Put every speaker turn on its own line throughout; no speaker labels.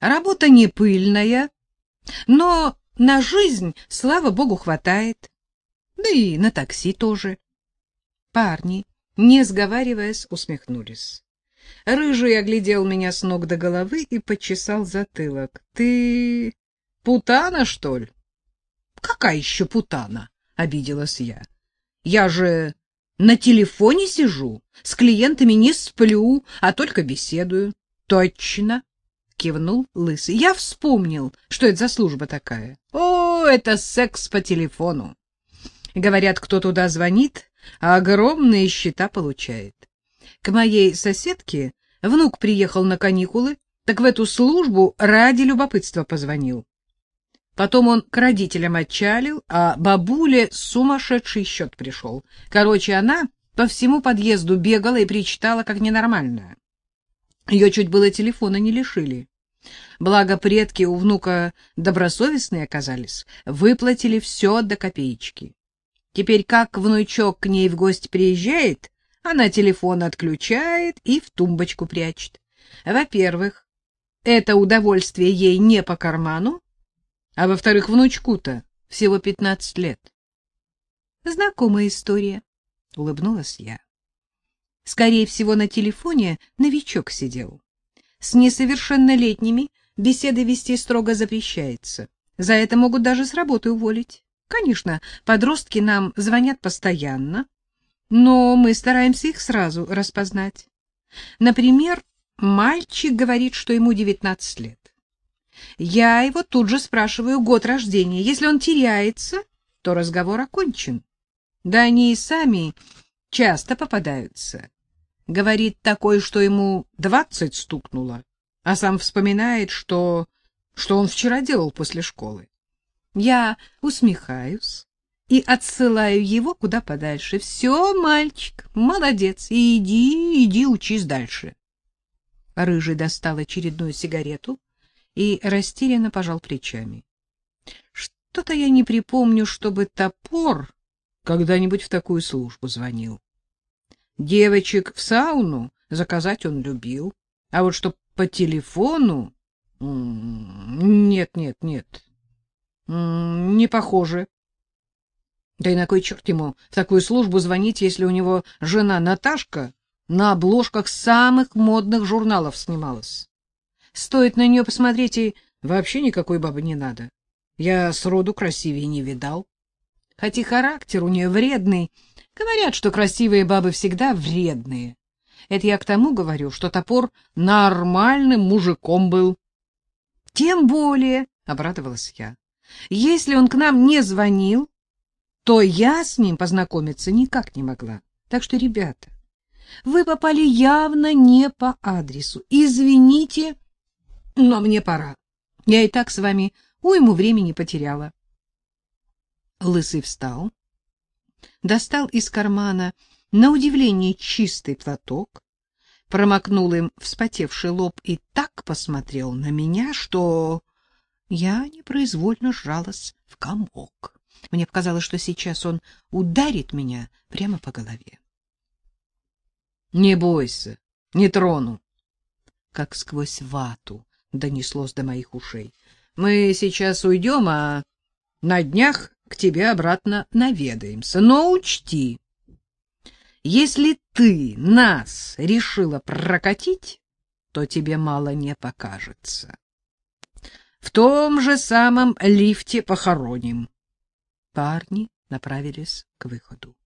Работа не пыльная, но на жизнь, слава богу, хватает. Да и на такси тоже. Парни, не сговариваясь, усмехнулись. Рыжий оглядел меня с ног до головы и почесал затылок. — Ты путана, что ли? — Какая еще путана? — обиделась я. — Я же на телефоне сижу, с клиентами не сплю, а только беседую. — Точно, — кивнул Лысый. — Я вспомнил, что это за служба такая. — О, это секс по телефону. Говорят, кто туда звонит, а огромные счета получает. К моей соседке внук приехал на каникулы, так в эту службу ради любопытства позвонил. Потом он к родителям отчалил, а бабуле сумасшедший счет пришел. Короче, она по всему подъезду бегала и причитала, как ненормальная. Ее чуть было телефона не лишили. Благо предки у внука добросовестные оказались, выплатили все до копеечки. Теперь как внучок к ней в гости приезжает, она телефон отключает и в тумбочку прячет. Во-первых, это удовольствие ей не по карману, а во-вторых, внучку-то всего пятнадцать лет. Знакомая история, улыбнулась я. Скорее всего, на телефоне новичок сидел. С несовершеннолетними беседы вести строго запрещается. За это могут даже с работы уволить. Конечно, подростки нам звонят постоянно, но мы стараемся их сразу распознать. Например, мальчик говорит, что ему 19 лет. Я его тут же спрашиваю год рождения. Если он теряется, то разговор окончен. Да они и сами часто попадаются. Говорит такой, что ему двадцать стукнуло, а сам вспоминает, что что он вчера делал после школы. Я усмехаюсь и отсылаю его куда подальше. Все, мальчик, молодец, иди, иди учись дальше. Рыжий достал очередную сигарету и растерянно пожал плечами. Что-то я не припомню, чтобы топор когда-нибудь в такую службу звонил. Девочек в сауну заказать он любил, а вот что по телефону... Нет, нет, нет. Не похоже. Да и на кой черт ему в такую службу звонить, если у него жена Наташка на обложках самых модных журналов снималась? Стоит на нее посмотреть, и вообще никакой бабы не надо. Я сроду красивее не видал. Хотя характер у нее вредный. Говорят, что красивые бабы всегда вредные. Это я к тому говорю, что топор нормальным мужиком был. Тем более, — обрадовалась я, — если он к нам не звонил, то я с ним познакомиться никак не могла. Так что, ребята, вы попали явно не по адресу. Извините, но мне пора. Я и так с вами уйму времени потеряла. Лысый встал, достал из кармана на удивление чистый платок, промокнул им вспотевший лоб и так посмотрел на меня, что я непроизвольно сжалась в комок. Мне показалось, что сейчас он ударит меня прямо по голове. — Не бойся, не трону. Как сквозь вату донеслось до моих ушей. Мы сейчас уйдем, а на днях к тебе обратно наведаемся. Но учти, если ты нас решила прокатить, то тебе мало не покажется. В том же самом лифте похороним. Парни направились к выходу.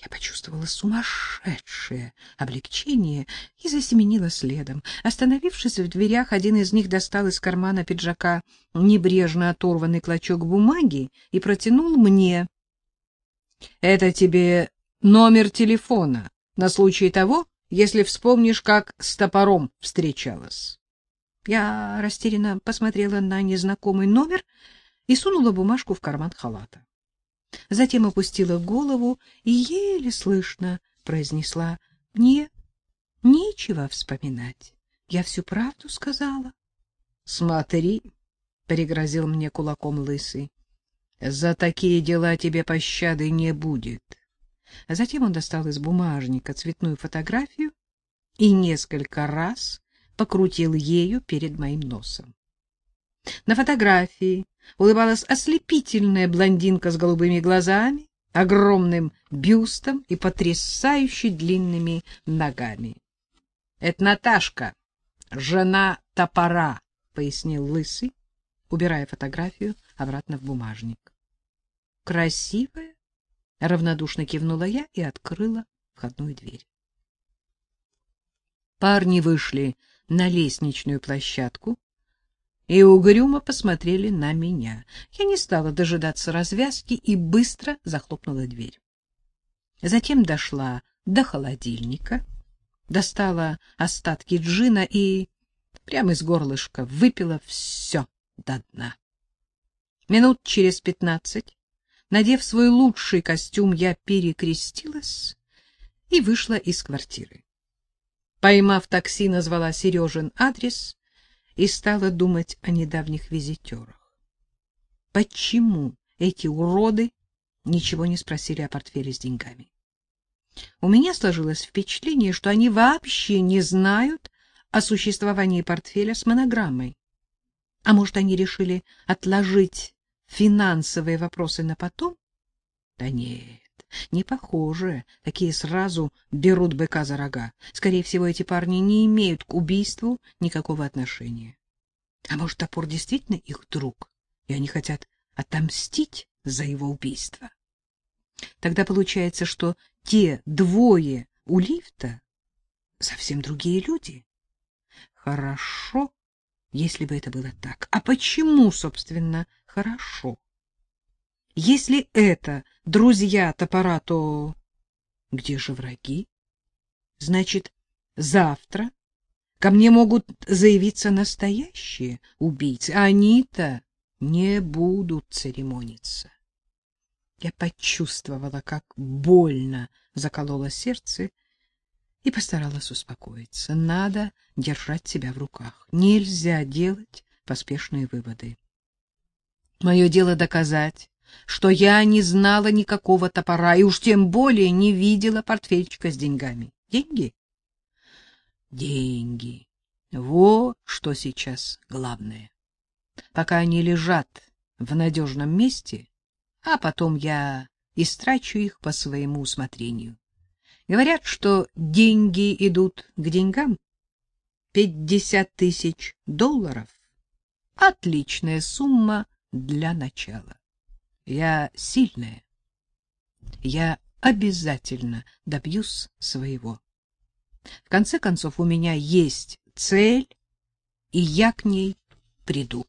Я почувствовала сумасшедшее облегчение и засеменила следом. Остановившись в дверях, один из них достал из кармана пиджака небрежно оторванный клочок бумаги и протянул мне. — Это тебе номер телефона на случай того, если вспомнишь, как с топором встречалась. Я растерянно посмотрела на незнакомый номер и сунула бумажку в карман халата. Затем опустила голову и еле слышно произнесла «Мне нечего вспоминать. Я всю правду сказала». «Смотри», — пригрозил мне кулаком лысый, — «за такие дела тебе пощады не будет». Затем он достал из бумажника цветную фотографию и несколько раз покрутил ею перед моим носом. На фотографии улыбалась ослепительная блондинка с голубыми глазами, огромным бюстом и потрясающе длинными ногами. — Это Наташка, жена топора, — пояснил Лысый, убирая фотографию обратно в бумажник. — Красивая? — равнодушно кивнула я и открыла входную дверь. Парни вышли на лестничную площадку и угрюмо посмотрели на меня. Я не стала дожидаться развязки и быстро захлопнула дверь. Затем дошла до холодильника, достала остатки джина и прямо из горлышка выпила все до дна. Минут через пятнадцать, надев свой лучший костюм, я перекрестилась и вышла из квартиры. Поймав такси, назвала Сережин адрес и стала думать о недавних визитерах. Почему эти уроды ничего не спросили о портфеле с деньгами? У меня сложилось впечатление, что они вообще не знают о существовании портфеля с монограммой. А может, они решили отложить финансовые вопросы на потом? Да нет, не похоже. Такие сразу берут быка за рога. Скорее всего, эти парни не имеют к убийству никакого отношения. А может, топор действительно их друг, и они хотят отомстить за его убийство? Тогда получается, что те двое у лифта совсем другие люди. Хорошо, если бы это было так. А почему, собственно, хорошо? Если это друзья топора, то где же враги? Значит, завтра ко мне могут заявиться настоящие убийцы, а они-то не будут церемониться. Я почувствовала, как больно закололо сердце, и постаралась успокоиться. Надо держать себя в руках. Нельзя делать поспешные выводы. Мое дело доказать, что я не знала никакого топора и уж тем более не видела портфельчика с деньгами. Деньги? Деньги. Вот что сейчас главное. Пока они лежат в надежном месте, а потом я истрачу их по своему усмотрению. Говорят, что деньги идут к деньгам. Пятьдесят тысяч долларов — отличная сумма для начала. Я сильная. Я обязательно добьюсь своего. В конце концов, у меня есть цель, и я к ней приду.